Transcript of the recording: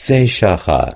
سه شاخه.